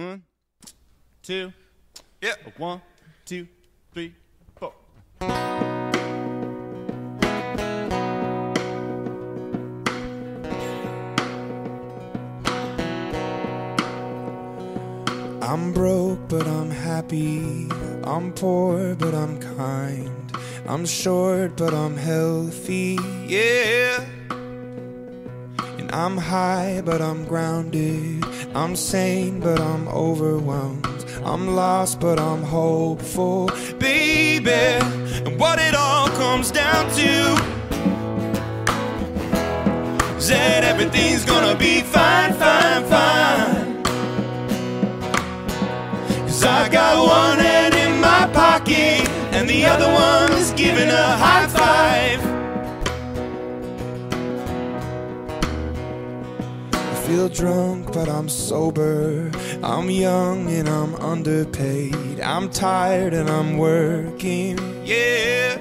One, two, Yeah. one, two, three, four. I'm broke, but I'm happy. I'm poor, but I'm kind. I'm short, but I'm healthy. Yeah. I'm high, but I'm grounded. I'm sane, but I'm overwhelmed. I'm lost, but I'm hopeful. Baby, and what it all comes down to is that everything's gonna be fine, fine, fine. Cause I got one hand in my pocket and the other one is giving a high five. Feel drunk, but I'm sober. I'm young and I'm underpaid. I'm tired and I'm working, yeah.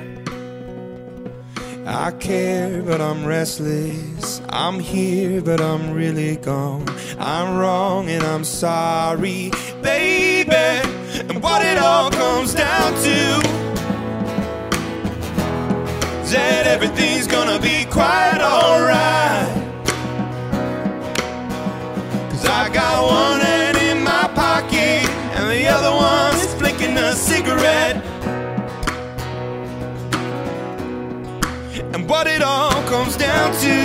I care, but I'm restless. I'm here, but I'm really gone. I'm wrong and I'm sorry, baby. And what it all comes down to is that everything's gonna be quite And what it all comes down to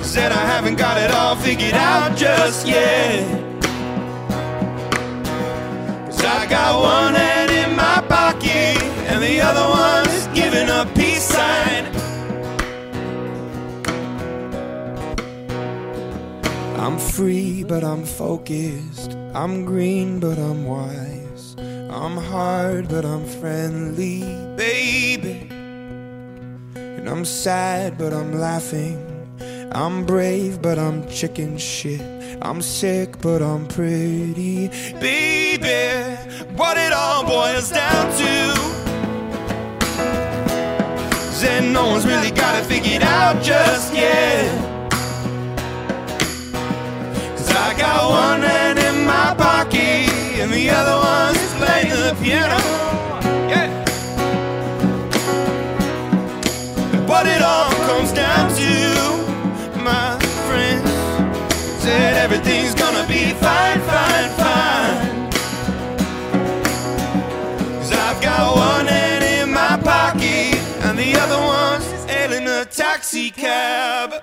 is that I haven't got it all figured out just yet. Cause I got one hand in my pocket and the other one is giving a peace sign. I'm free, but I'm focused. I'm green, but I'm wise. I'm hard, but I'm friendly, baby. And I'm sad, but I'm laughing. I'm brave, but I'm chicken shit. I'm sick, but I'm pretty, baby. What it all boils down to that no one's really got it figured out just yet. What it all comes down to, my friend, Said everything's gonna be fine, fine, fine. Cause I've got one hand in my pocket and the other one's hailing a taxi cab.